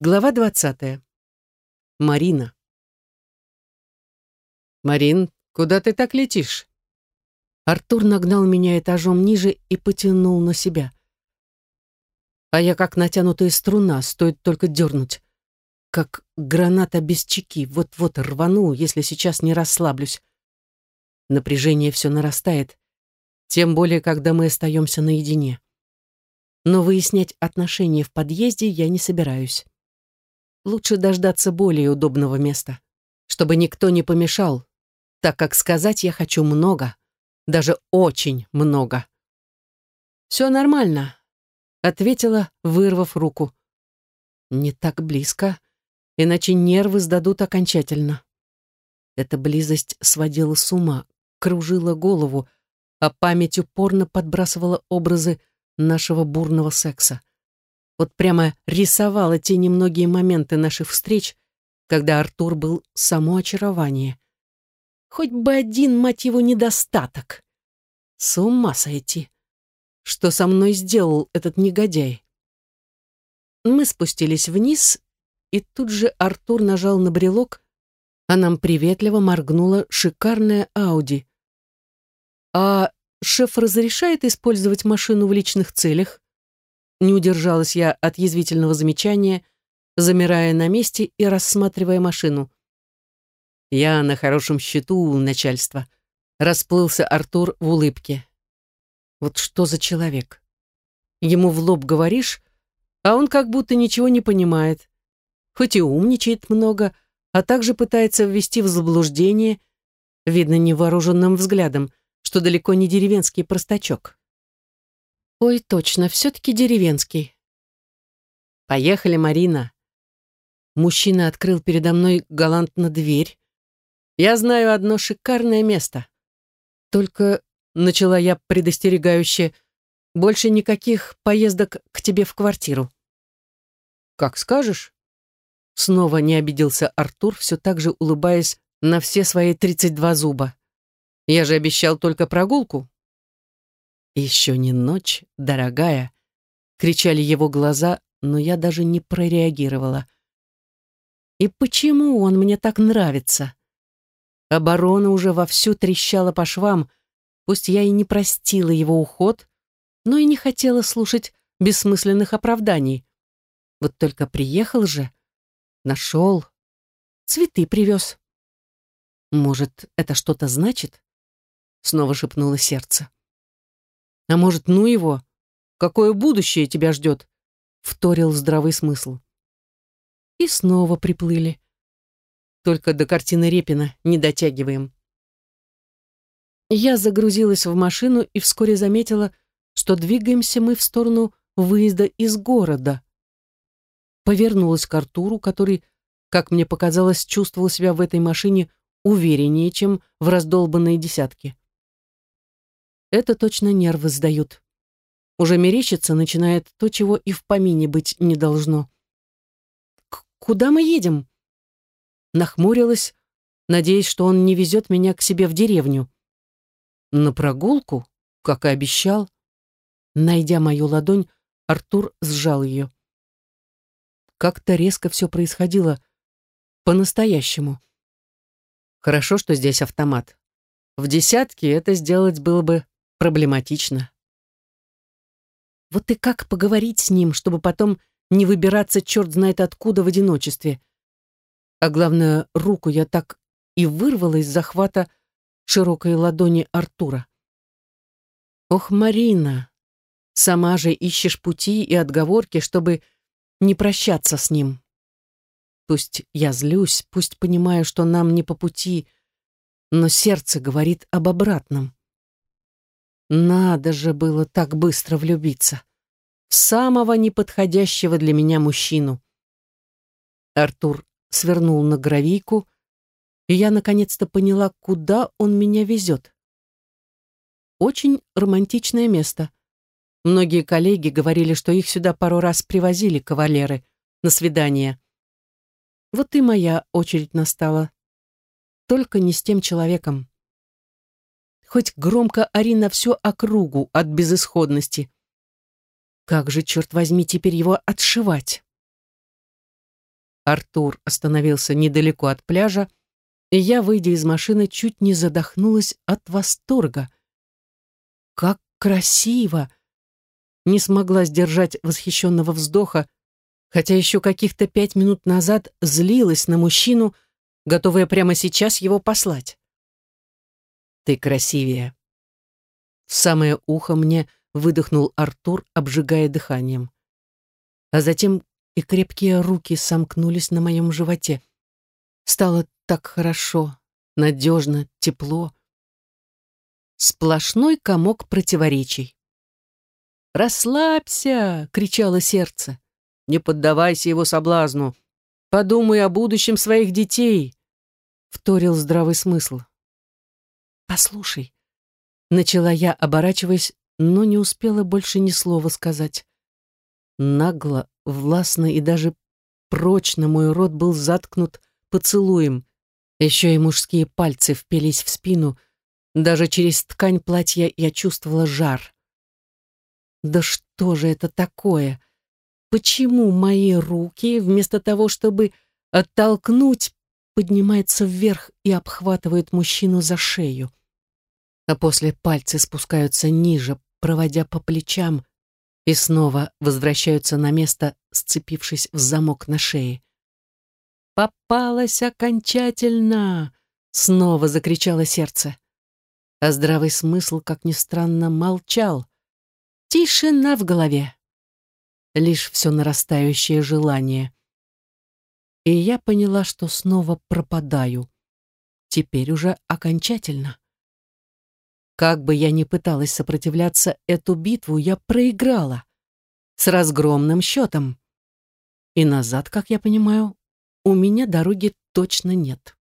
Глава двадцатая. Марина. «Марин, куда ты так летишь?» Артур нагнал меня этажом ниже и потянул на себя. А я как натянутая струна, стоит только дернуть. Как граната без чеки, вот-вот рвану, если сейчас не расслаблюсь. Напряжение все нарастает, тем более, когда мы остаемся наедине. Но выяснять отношения в подъезде я не собираюсь. Лучше дождаться более удобного места, чтобы никто не помешал, так как сказать я хочу много, даже очень много. «Все нормально», — ответила, вырвав руку. «Не так близко, иначе нервы сдадут окончательно». Эта близость сводила с ума, кружила голову, а память упорно подбрасывала образы нашего бурного секса. Вот прямо рисовала те немногие моменты наших встреч, когда Артур был само очарование. Хоть бы один, мать его, недостаток. С ума сойти. Что со мной сделал этот негодяй? Мы спустились вниз, и тут же Артур нажал на брелок, а нам приветливо моргнула шикарная Ауди. «А шеф разрешает использовать машину в личных целях?» Не удержалась я от язвительного замечания, замирая на месте и рассматривая машину. Я на хорошем счету у начальства. Расплылся Артур в улыбке. Вот что за человек? Ему в лоб говоришь, а он как будто ничего не понимает. Хоть и умничает много, а также пытается ввести в заблуждение, видно невооруженным взглядом, что далеко не деревенский простачок. Ой, точно, все-таки деревенский. Поехали, Марина. Мужчина открыл передо мной галантно дверь. Я знаю одно шикарное место. Только, начала я предостерегающе, больше никаких поездок к тебе в квартиру. Как скажешь. Снова не обиделся Артур, все так же улыбаясь на все свои тридцать два зуба. Я же обещал только прогулку. «Еще не ночь, дорогая!» — кричали его глаза, но я даже не прореагировала. «И почему он мне так нравится?» Оборона уже вовсю трещала по швам, пусть я и не простила его уход, но и не хотела слушать бессмысленных оправданий. Вот только приехал же, нашел, цветы привез. «Может, это что-то значит?» Снова шепнуло сердце. А может, ну его? Какое будущее тебя ждет? Вторил здравый смысл. И снова приплыли. Только до картины Репина не дотягиваем. Я загрузилась в машину и вскоре заметила, что двигаемся мы в сторону выезда из города. Повернулась к Артуру, который, как мне показалось, чувствовал себя в этой машине увереннее, чем в раздолбанной десятке. Это точно нервы сдают. Уже мерещится начинает то, чего и в помине быть не должно. К «Куда мы едем?» Нахмурилась, надеясь, что он не везет меня к себе в деревню. На прогулку, как и обещал. Найдя мою ладонь, Артур сжал ее. Как-то резко все происходило. По-настоящему. Хорошо, что здесь автомат. В десятке это сделать было бы проблематично. Вот и как поговорить с ним, чтобы потом не выбираться черт знает откуда в одиночестве? А главное, руку я так и вырвала из захвата широкой ладони Артура. Ох, Марина, сама же ищешь пути и отговорки, чтобы не прощаться с ним. Пусть я злюсь, пусть понимаю, что нам не по пути, но сердце говорит об обратном. Надо же было так быстро влюбиться. В самого неподходящего для меня мужчину. Артур свернул на гравийку, и я наконец-то поняла, куда он меня везет. Очень романтичное место. Многие коллеги говорили, что их сюда пару раз привозили кавалеры на свидание. Вот и моя очередь настала. Только не с тем человеком хоть громко ори на всю округу от безысходности. Как же, черт возьми, теперь его отшивать? Артур остановился недалеко от пляжа, и я, выйдя из машины, чуть не задохнулась от восторга. «Как красиво!» Не смогла сдержать восхищенного вздоха, хотя еще каких-то пять минут назад злилась на мужчину, готовая прямо сейчас его послать. «Ты красивее!» В самое ухо мне выдохнул Артур, обжигая дыханием. А затем и крепкие руки сомкнулись на моем животе. Стало так хорошо, надежно, тепло. Сплошной комок противоречий. «Расслабься!» — кричало сердце. «Не поддавайся его соблазну. Подумай о будущем своих детей!» — вторил здравый смысл. «Послушай», — начала я, оборачиваясь, но не успела больше ни слова сказать. Нагло, властно и даже прочно мой рот был заткнут поцелуем. Еще и мужские пальцы впились в спину. Даже через ткань платья я чувствовала жар. Да что же это такое? Почему мои руки, вместо того, чтобы оттолкнуть, поднимаются вверх и обхватывают мужчину за шею? А после пальцы спускаются ниже, проводя по плечам, и снова возвращаются на место, сцепившись в замок на шее. «Попалась окончательно!» — снова закричало сердце. А здравый смысл, как ни странно, молчал. Тишина в голове. Лишь все нарастающее желание. И я поняла, что снова пропадаю. Теперь уже окончательно. Как бы я ни пыталась сопротивляться, эту битву я проиграла. С разгромным счетом. И назад, как я понимаю, у меня дороги точно нет.